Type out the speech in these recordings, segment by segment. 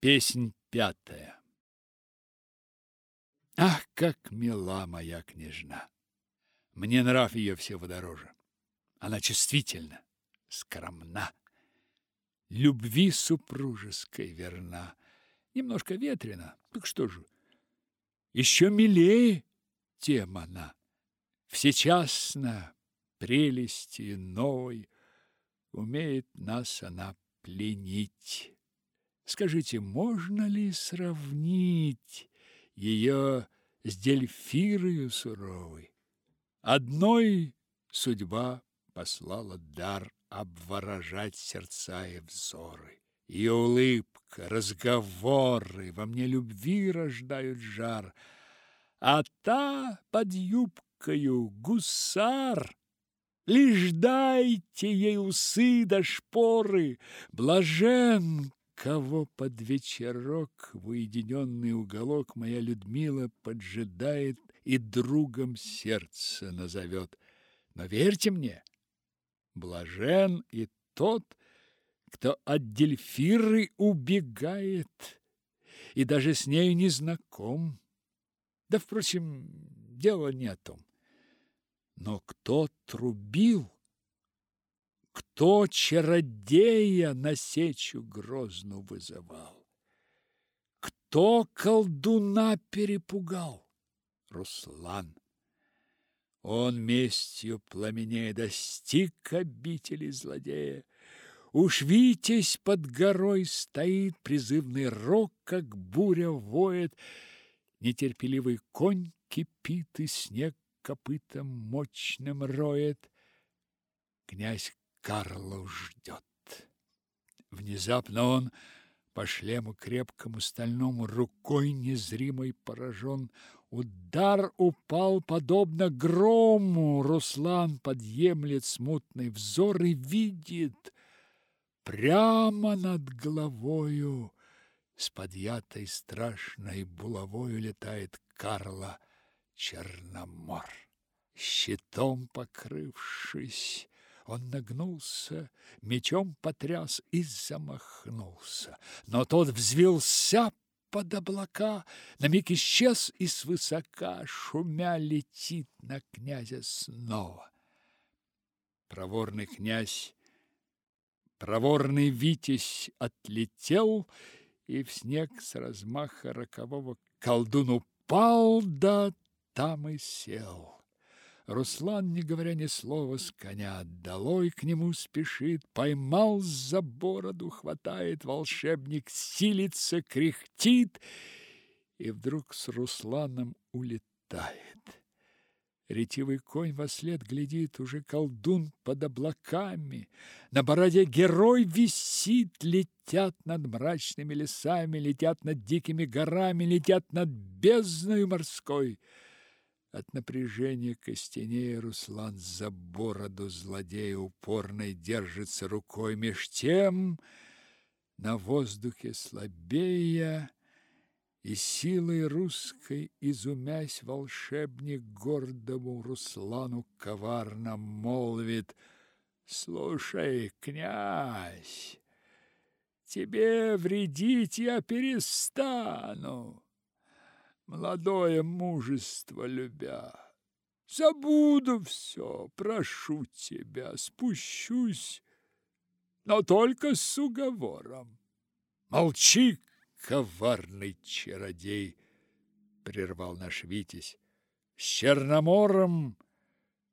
Песнь пятая. Ах, как мила моя княжна! Мне нрав ее всего дороже. Она чувствительна, скромна, любви супружеской верна, немножко ветрена, так что же, еще милее, тем она, всечасно прелести новой, умеет нас она пленить. Скажите, можно ли сравнить ее с Дельфирою суровой? Одной судьба послала дар обворожать сердца и взоры. Ее улыбка, разговоры во мне любви рождают жар, а та под юбкою гусар. Лишь дайте ей усы до шпоры, блажен, Кого под вечерок в уединенный уголок моя Людмила поджидает и другом сердце назовет. Но верьте мне, блажен и тот, кто от Дельфиры убегает и даже с нею не знаком. Да, впрочем, дело не о том. Но кто трубил, кто чародея на сечу грозну вызывал? Кто колдуна перепугал? Руслан. Он местью пламенея достиг обители злодея. Уж Витязь под горой стоит, призывный рок, как буря воет, нетерпеливый конь кипит и снег копытом мощным роет. Князь Карлов ждет. Внезапно он по шлему крепкому стальному рукой незримой поражен. Удар упал подобно грому. Руслан подъемлет смутный взор и видит прямо над головою с подъятой страшной булавою летает Карла Черномор. Щитом покрывшись, он нагнулся, мечом потряс и замахнулся. Но тот взвился под облака, на миг исчез и свысока, шумя летит на князя снова. Проворный князь, проворный Витязь отлетел, и в снег с размаха рокового колдун упал, да там и сел. Руслан, не говоря ни слова, с коня долой к нему спешит, поймал за бороду, хватает волшебник, силится, кряхтит и вдруг с Русланом улетает. Ретивый конь во след глядит, уже колдун под облаками. На бороде герой висит, летят над мрачными лесами, летят над дикими горами, летят над бездной морской. От напряжения костенея Руслан за бороду злодея упорной держится рукой, меж тем на воздухе слабея, и силой русской изумясь волшебник гордому Руслану коварно молвит: "Слушай, князь, тебе вредить я перестану молодое мужество любя. Забуду все, прошу тебя, спущусь, но только с уговором. Молчи, коварный чародей, прервал наш Витязь. С Черномором,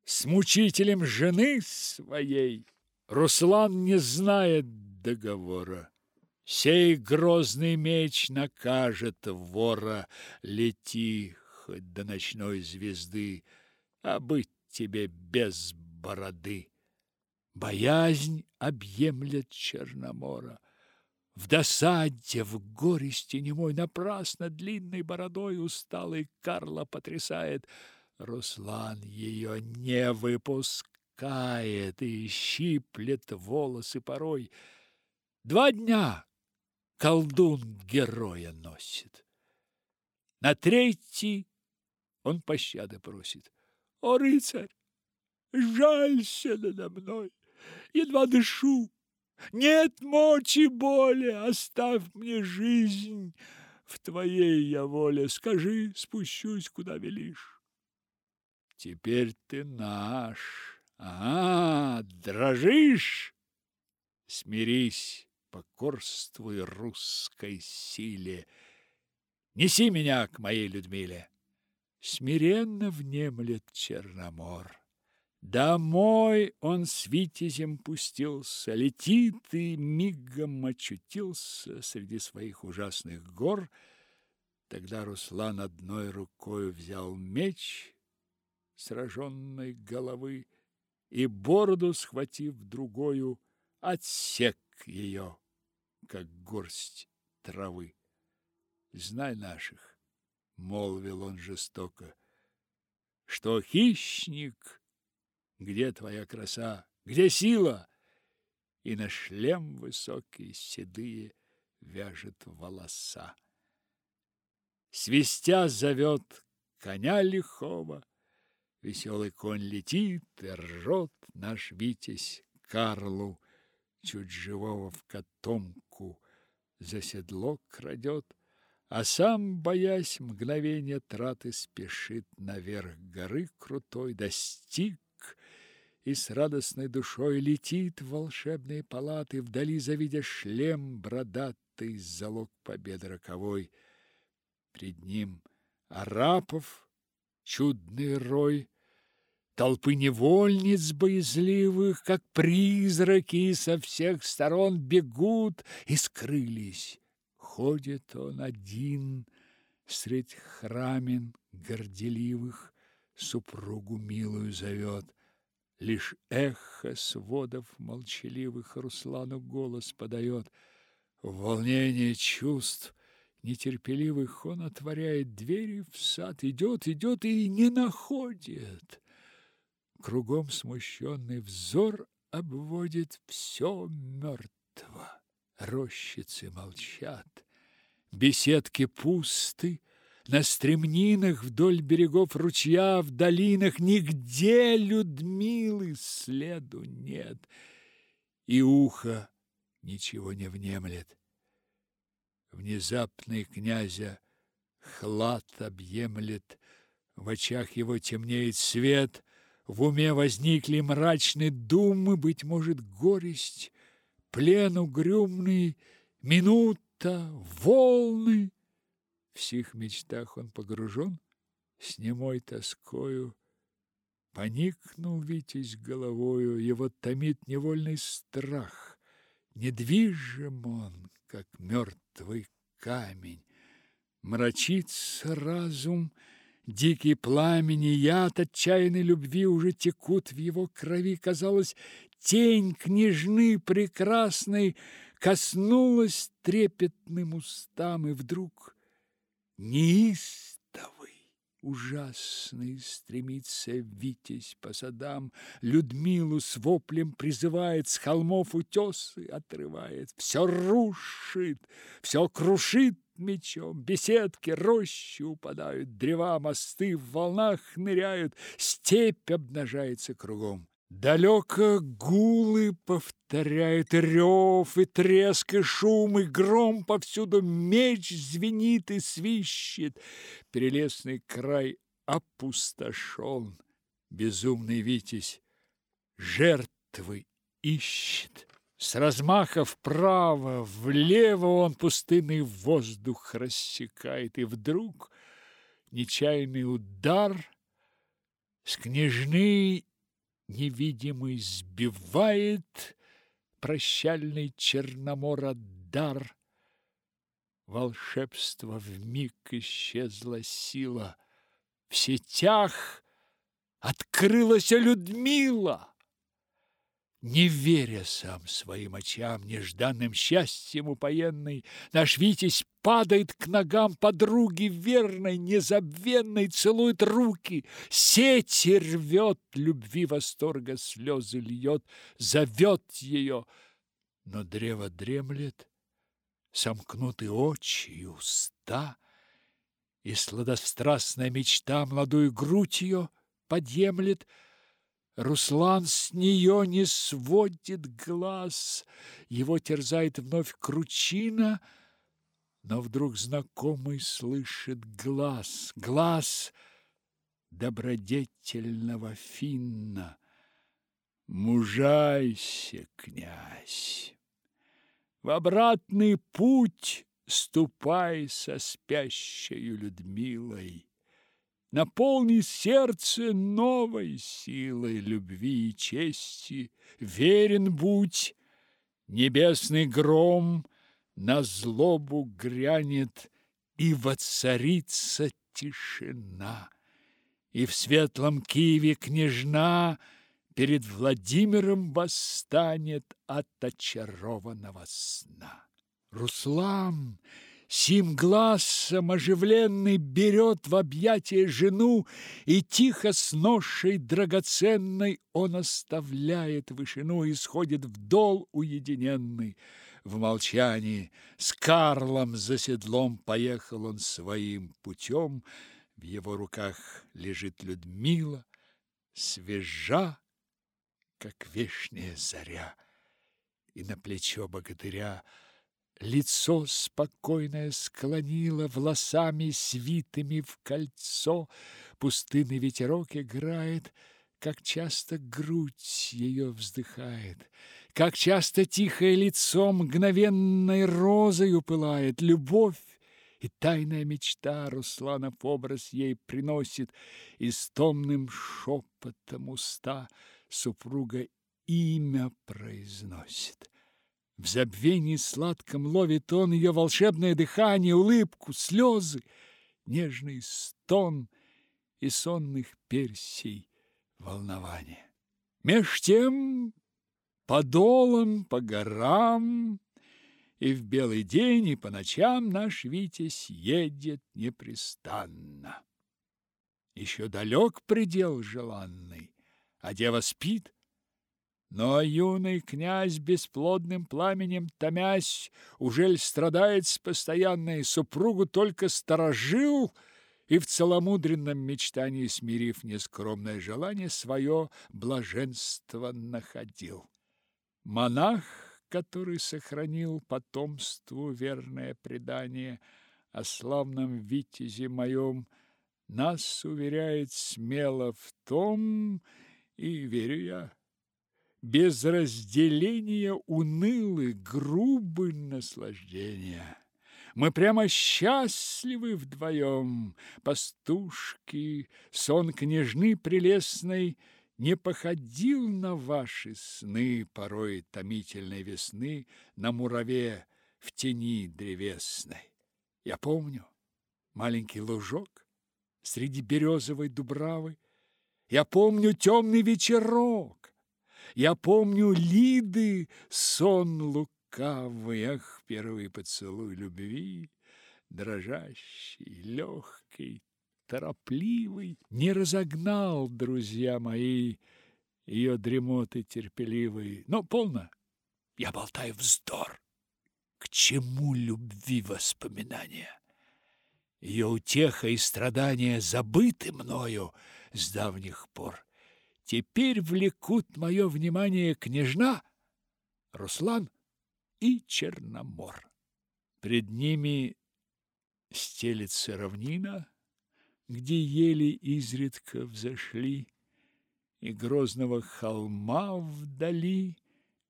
с мучителем жены своей Руслан не знает договора. Сей грозный меч накажет вора, лети хоть до ночной звезды, а быть тебе без бороды. Боязнь объемлет Черномора. В досаде, в горести немой напрасно длинной бородой усталый Карла потрясает. Руслан ее не выпускает и щиплет волосы порой. Два дня колдун героя носит. На третий он пощады просит. О, рыцарь, жалься надо мной, едва дышу. Нет мочи более, оставь мне жизнь. В твоей я воле, скажи, спущусь, куда велишь. Теперь ты наш. А, дрожишь? Смирись, покорствуй русской силе. Неси меня к моей Людмиле. Смиренно внемлет Черномор. Домой он с витязем пустился, летит и мигом очутился среди своих ужасных гор. Тогда Руслан одной рукой взял меч сраженной головы и бороду, схватив другую, отсек ее, как горсть травы. Знай наших, молвил он жестоко, что хищник где твоя краса? Где сила? И на шлем высокий седые вяжет волоса. Свистя зовет коня лихого, Веселый конь летит и ржет наш Витязь Карлу, Чуть живого в котомку за седло крадет, А сам, боясь мгновения траты, спешит наверх горы крутой, достиг и с радостной душой летит в волшебные палаты, вдали завидя шлем бродатый, залог победы роковой. Пред ним арапов чудный рой, толпы невольниц боязливых, как призраки со всех сторон бегут и скрылись. Ходит он один средь храмин горделивых, супругу милую зовет. Лишь эхо сводов молчаливых Руслану голос подает. В волнении чувств нетерпеливых он отворяет двери в сад, идет, идет и не находит. Кругом смущенный взор обводит все мертво. Рощицы молчат, беседки пусты, на стремнинах вдоль берегов ручья, в долинах нигде Людмилы следу нет, и ухо ничего не внемлет. Внезапный князя хлад объемлет, в очах его темнеет свет, в уме возникли мрачные думы, быть может, горесть, плен угрюмный, минута, волны. В сих мечтах он погружен, с немой тоскою. Поникнул Витязь головою, его томит невольный страх. Недвижим он, как мертвый камень. Мрачится разум, дикий пламени, яд отчаянной любви уже текут в его крови. Казалось, тень княжны прекрасной коснулась трепетным устам, и вдруг неистовый, ужасный стремится Витязь по садам, Людмилу с воплем призывает, с холмов утесы отрывает, все рушит, все крушит мечом, беседки, рощи упадают, древа, мосты в волнах ныряют, степь обнажается кругом. Далеко гулы повторяют, и рев, и треск, и шум, и гром повсюду, меч звенит и свищет. Перелесный край опустошен, безумный Витязь жертвы ищет. С размаха вправо, влево он пустынный воздух рассекает, и вдруг нечаянный удар с княжны невидимый сбивает прощальный Черномора дар. Волшебство вмиг исчезла сила, в сетях открылась Людмила. Не веря сам своим очам, нежданным счастьем упоенный, Наш Витязь падает к ногам подруги верной, незабвенной, Целует руки, сети рвет, любви восторга слезы льет, Зовет ее, но древо дремлет, Сомкнуты очи и уста, И сладострастная мечта молодую грудь ее подъемлет — Руслан с нее не сводит глаз, его терзает вновь кручина, но вдруг знакомый слышит глаз, глаз добродетельного финна. Мужайся, князь, в обратный путь ступай со спящей Людмилой. Наполни сердце новой силой любви и чести, верен будь, небесный гром на злобу грянет, и воцарится тишина. И в светлом Киеве княжна перед Владимиром восстанет от очарованного сна. Руслан Сим глазом оживленный берет в объятия жену, И тихо с ношей драгоценной Он оставляет вышину И сходит в дол уединенный. В молчании с Карлом за седлом Поехал он своим путем, В его руках лежит Людмила, Свежа, как вешняя заря, И на плечо богатыря Лицо спокойное склонило, волосами свитыми в кольцо. Пустынный ветерок играет, как часто грудь ее вздыхает, как часто тихое лицо мгновенной розою пылает. Любовь и тайная мечта Русланов образ ей приносит, и с томным шепотом уста супруга имя произносит. В забвении сладком ловит он ее волшебное дыхание, улыбку, слезы, нежный стон и сонных персей волнование. Меж тем по долам, по горам и в белый день, и по ночам наш Витязь едет непрестанно. Еще далек предел желанный, а дева спит, но юный князь, бесплодным пламенем томясь, Ужель страдает с постоянной супругу только сторожил И в целомудренном мечтании, смирив нескромное желание, Свое блаженство находил. Монах, который сохранил потомству верное предание О славном витязе моем, Нас уверяет смело в том, и верю я, без разделения унылы, грубы наслаждения. Мы прямо счастливы вдвоем, пастушки, сон княжны прелестной не походил на ваши сны порой томительной весны на мураве в тени древесной. Я помню маленький лужок среди березовой дубравы, я помню темный вечерок, я помню Лиды сон лукавый, Ах, первый поцелуй любви, Дрожащий, легкий, торопливый, Не разогнал, друзья мои, Ее дремоты терпеливые. Но полно, я болтаю вздор. К чему любви воспоминания? Ее утеха и страдания забыты мною с давних пор. Теперь влекут мое внимание княжна, Руслан и Черномор. Пред ними стелется равнина, где ели изредка взошли, и грозного холма вдали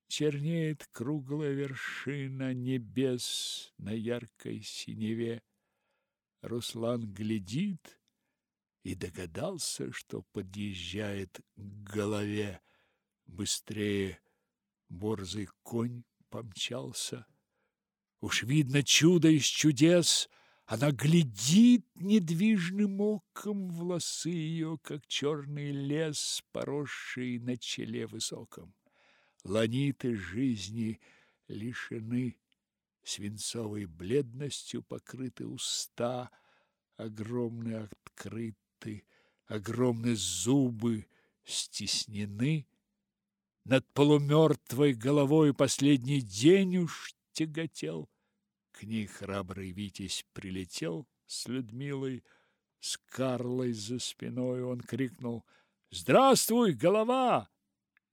чернеет круглая вершина небес на яркой синеве. Руслан глядит и догадался, что подъезжает к голове. Быстрее борзый конь помчался. Уж видно чудо из чудес, она глядит недвижным оком, волосы ее, как черный лес, поросший на челе высоком. Ланиты жизни лишены, свинцовой бледностью покрыты уста, огромные открыты сжаты, огромные зубы стеснены. Над полумертвой головой последний день уж тяготел. К ней храбрый Витязь прилетел с Людмилой, с Карлой за спиной. Он крикнул Здравствуй, голова!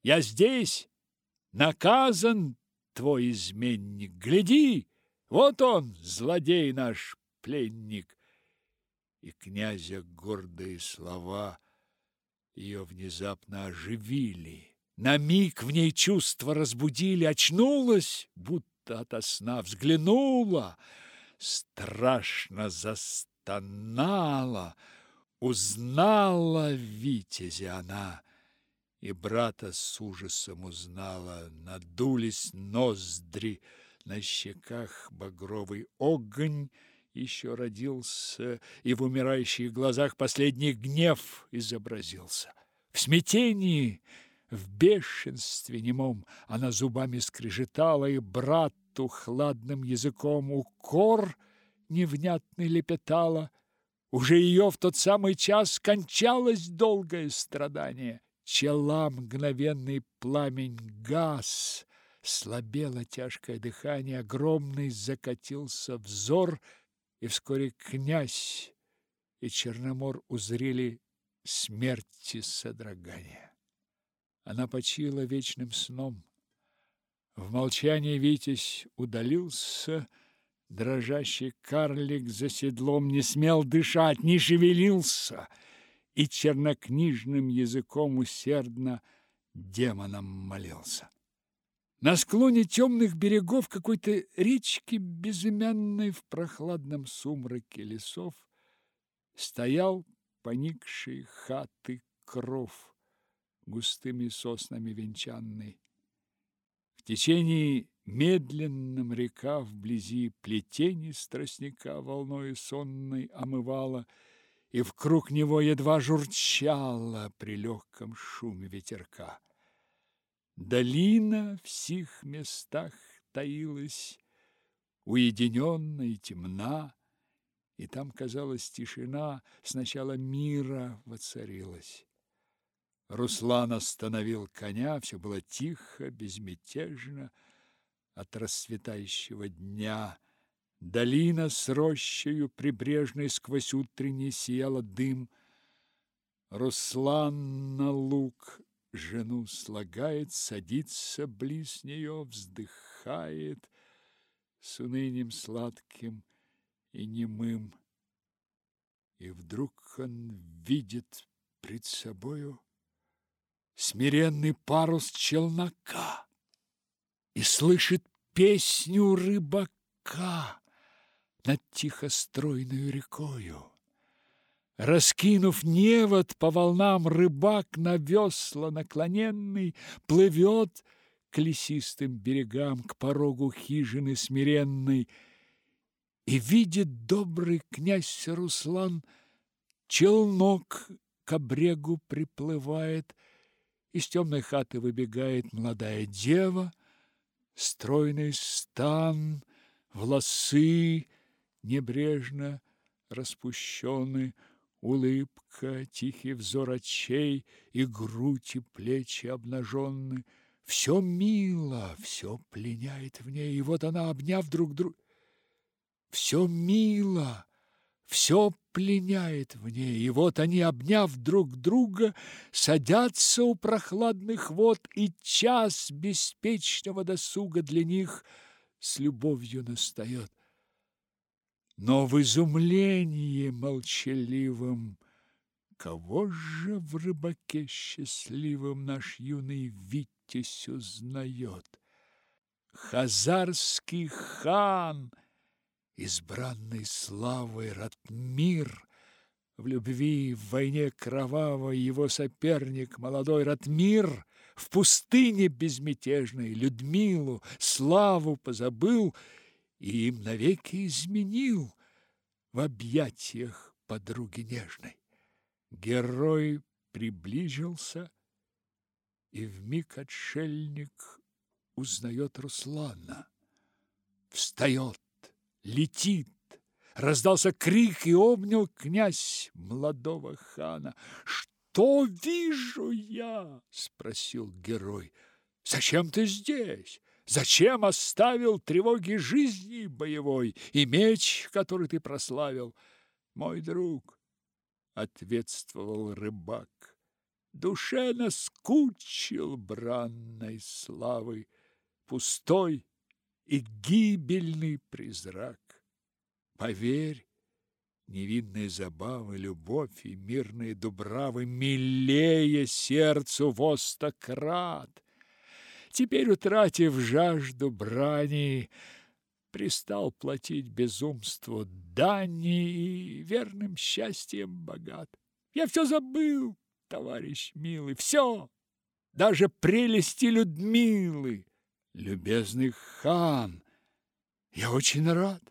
Я здесь! Наказан твой изменник! Гляди! Вот он, злодей наш, пленник!» И князя гордые слова ее внезапно оживили. На миг в ней чувства разбудили, очнулась, будто ото сна взглянула, страшно застонала, узнала Витязя она, и брата с ужасом узнала, надулись ноздри, на щеках багровый огонь еще родился, и в умирающих глазах последний гнев изобразился. В смятении в бешенстве немом она зубами скрежетала, и брату хладным языком укор невнятный лепетала. Уже ее в тот самый час кончалось долгое страдание. Чела мгновенный пламень газ, слабело тяжкое дыхание, огромный закатился взор, и вскоре князь и Черномор узрели смерти содрогания. Она почила вечным сном. В молчании Витязь удалился, дрожащий карлик за седлом не смел дышать, не шевелился, и чернокнижным языком усердно демонам молился. На склоне темных берегов какой-то речки безымянной в прохладном сумраке лесов стоял поникший хаты кров густыми соснами венчанной. В течении медленном река вблизи плетени тростника волною сонной омывала, и в круг него едва журчала при легком шуме ветерка. Долина в сих местах таилась, уединенная и темна, и там, казалось, тишина сначала мира воцарилась. Руслан остановил коня, все было тихо, безмятежно от расцветающего дня. Долина с рощею прибрежной сквозь утренний сияла дым. Руслан на луг жену слагает, садится близ нее, вздыхает с унынием сладким и немым. И вдруг он видит пред собою смиренный парус челнока и слышит песню рыбака над тихостройной рекою. Раскинув невод по волнам, рыбак на весла наклоненный плывет к лесистым берегам, к порогу хижины смиренной, и видит добрый князь Руслан челнок к обрегу приплывает, из темной хаты выбегает молодая дева, стройный стан, волосы небрежно распущены, улыбка, тихий взор очей и грудь и плечи обнаженны. Все мило, все пленяет в ней, и вот она, обняв друг друга, все мило, все пленяет в ней, и вот они, обняв друг друга, садятся у прохладных вод, и час беспечного досуга для них с любовью настает. Но в изумлении молчаливом. Кого же в рыбаке счастливом наш юный Витязь узнает? Хазарский хан — избранный славой Ратмир, в любви, в войне кровавой его соперник, молодой Ратмир, в пустыне безмятежной Людмилу, славу позабыл и им навеки изменил в объятиях подруги нежной. Герой приближился, и вмиг отшельник узнает Руслана. Встает, летит. Раздался крик и обнял князь молодого хана. «Что вижу я?» — спросил герой. «Зачем ты здесь? Зачем оставил тревоги жизни боевой и меч, который ты прославил?» «Мой друг», — ответствовал рыбак, Душе наскучил бранной славы Пустой и гибельный призрак. Поверь, невинные забавы, любовь и мирные дубравы Милее сердцу во сто крат. Теперь, утратив жажду брани, Пристал платить безумству дани И верным счастьем богат. Я все забыл, товарищ милый, все, Даже прелести Людмилы. Любезный хан, я очень рад,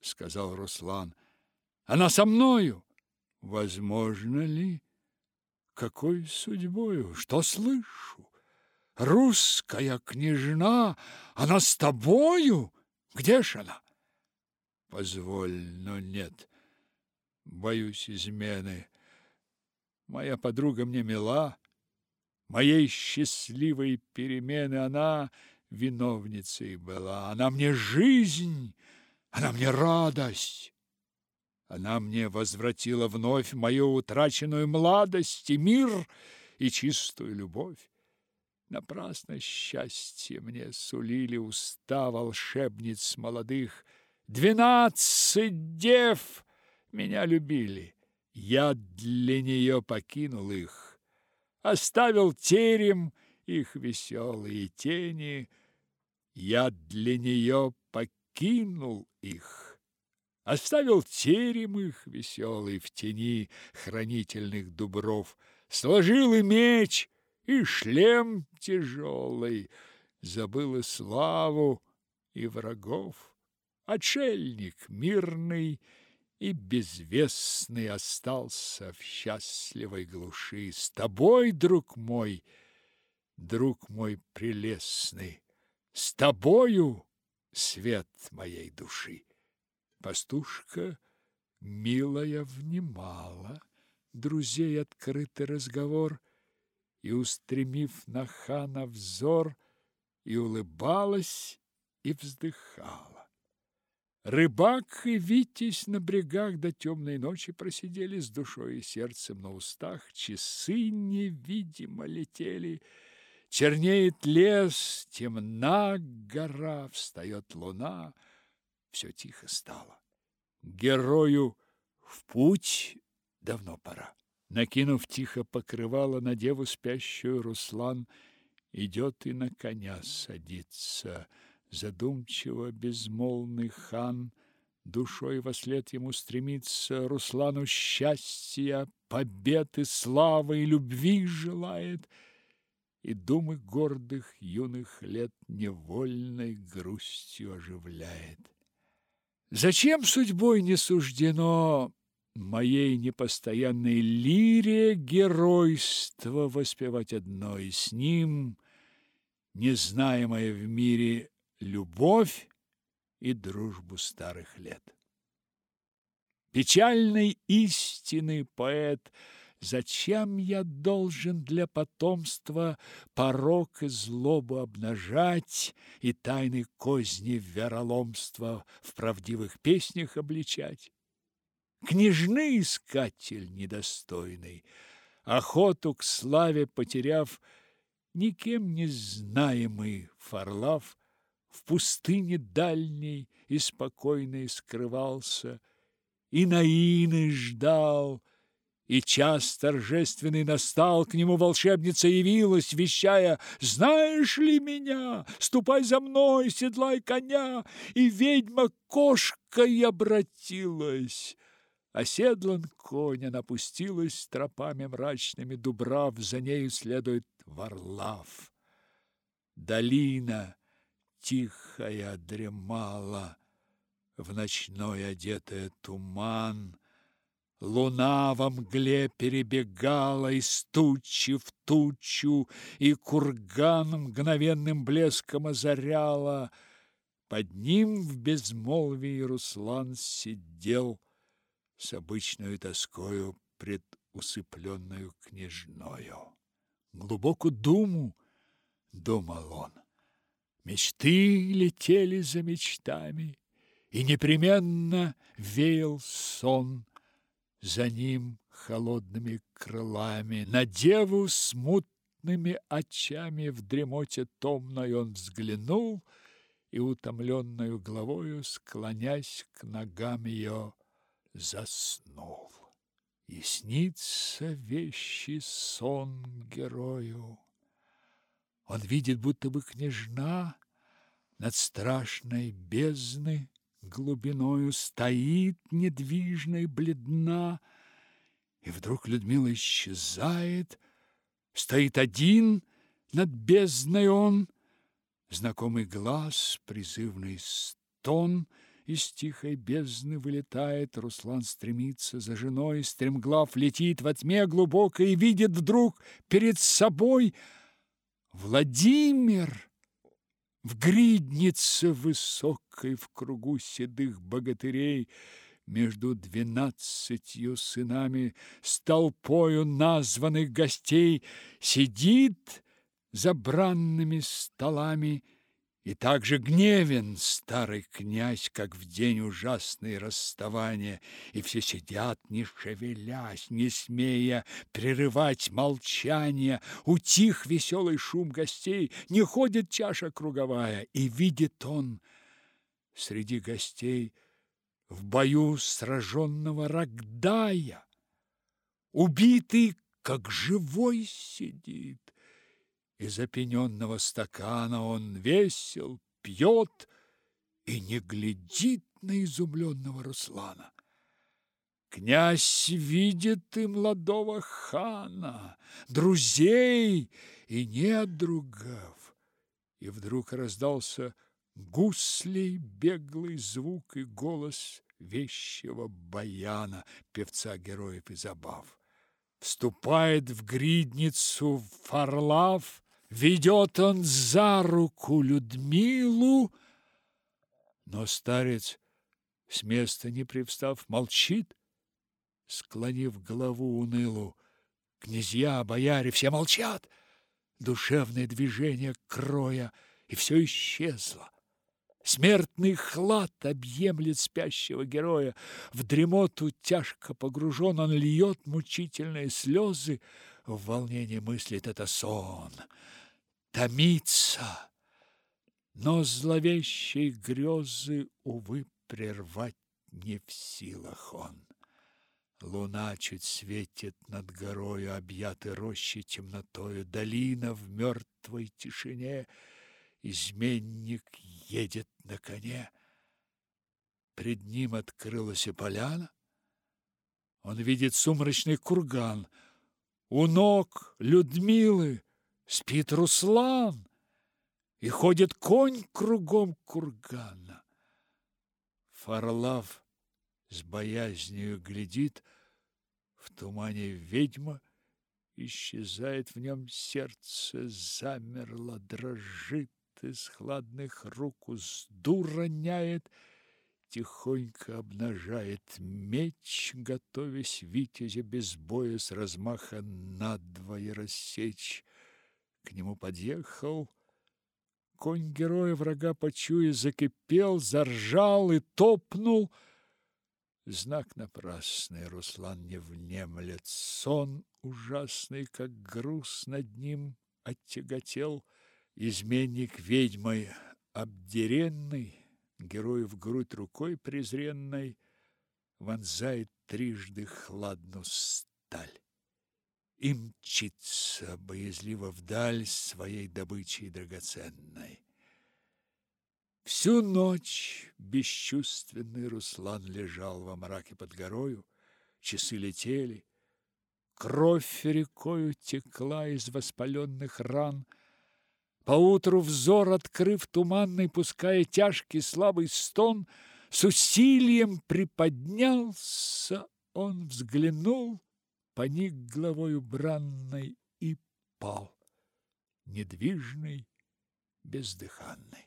сказал Руслан. Она со мною. Возможно ли? Какой судьбою? Что слышу? Русская княжна, она с тобою? Где ж она? Позволь, но нет. Боюсь измены. Моя подруга мне мила. Моей счастливой перемены она виновницей была. Она мне жизнь, она мне радость. Она мне возвратила вновь мою утраченную младость и мир и чистую любовь. Напрасно счастье мне сулили уста волшебниц молодых. Двенадцать дев меня любили. Я для нее покинул их, оставил терем их веселые тени. Я для нее покинул их. Оставил терем их веселый в тени хранительных дубров, Сложил и меч, и шлем тяжелый, Забыл и славу, и врагов. Отшельник мирный и безвестный Остался в счастливой глуши. С тобой, друг мой, друг мой прелестный, С тобою свет моей души. Пастушка, милая, внимала друзей открытый разговор и, устремив на хана взор, и улыбалась, и вздыхала. Рыбак и Витязь на брегах до темной ночи просидели с душой и сердцем на устах, часы невидимо летели. Чернеет лес, темна гора, встает луна — все тихо стало. Герою в путь давно пора. Накинув тихо покрывало на деву спящую, Руслан идет и на коня садится. Задумчиво безмолвный хан душой во след ему стремится, Руслану счастья, победы, славы и любви желает, и думы гордых юных лет невольной грустью оживляет. Зачем судьбой не суждено моей непостоянной лире геройство воспевать одно, и с ним незнаемая в мире любовь и дружбу старых лет? Печальной истины поэт – Зачем я должен для потомства порок и злобу обнажать и тайны козни вероломства в правдивых песнях обличать? Княжны искатель недостойный, охоту к славе потеряв, никем не знаемый Фарлав в пустыне дальней и спокойной скрывался, и наины ждал, и час торжественный настал, к нему волшебница явилась, вещая «Знаешь ли меня? Ступай за мной, седлай коня!» И ведьма кошкой обратилась. Оседлан конь, она пустилась тропами мрачными, Дубрав, за нею следует Варлав. Долина тихая дремала, В ночной одетая туман — Луна во мгле перебегала из тучи в тучу, и курган мгновенным блеском озаряла. Под ним в безмолвии Руслан сидел с обычной тоскою пред усыпленную княжною. Глубоко думу думал он. Мечты летели за мечтами, и непременно веял сон. За ним холодными крылами, на деву смутными очами в дремоте томной он взглянул и утомленную головою, склонясь к ногам ее, заснул. И снится вещий сон герою. Он видит, будто бы княжна над страшной бездны глубиною стоит недвижно и бледна, и вдруг Людмила исчезает, стоит один над бездной он, знакомый глаз, призывный стон из тихой бездны вылетает, Руслан стремится за женой, стремглав летит во тьме глубокой и видит вдруг перед собой Владимир в гриднице высокой в кругу седых богатырей между двенадцатью сынами с толпою названных гостей сидит за бранными столами и также гневен старый князь, как в день ужасной расставания, и все сидят, не шевелясь, не смея прерывать молчание. Утих веселый шум гостей, не ходит чаша круговая, и видит он среди гостей в бою сраженного Рогдая, убитый, как живой сидит из опененного стакана он весел, пьет и не глядит на изумленного Руслана. Князь видит и молодого хана, друзей и недругов. И вдруг раздался гуслей беглый звук и голос вещего баяна, певца героев и забав. Вступает в гридницу Фарлав, Ведет он за руку Людмилу, но старец, с места не привстав, молчит, склонив голову унылу. Князья, бояре, все молчат, душевное движение кроя, и все исчезло. Смертный хлад объемлет спящего героя. В дремоту тяжко погружен, он льет мучительные слезы. В волнении мыслит это сон — томится, но зловещей грезы, увы, прервать не в силах он. Луна чуть светит над горою, объяты рощи темнотою, долина в мертвой тишине, изменник едет на коне. Пред ним открылась и поляна, он видит сумрачный курган, у ног Людмилы спит Руслан, и ходит конь кругом кургана. Фарлав с боязнью глядит, в тумане ведьма исчезает в нем сердце, замерло, дрожит, из хладных рук узду роняет, тихонько обнажает меч, готовясь витязя без боя с размаха надвое рассечь. К нему подъехал. Конь героя врага почуя закипел, заржал и топнул. Знак напрасный, Руслан не внемлет. Сон ужасный, как груз над ним оттяготел. Изменник ведьмой обдеренный, Герой в грудь рукой презренной Вонзает трижды хладну сталь и мчится боязливо вдаль своей добычей драгоценной. Всю ночь бесчувственный Руслан лежал во мраке под горою, часы летели, кровь рекою текла из воспаленных ран. Поутру взор, открыв туманный, пуская тяжкий слабый стон, с усилием приподнялся он, взглянул поник головою бранной и пал, недвижный, бездыханный.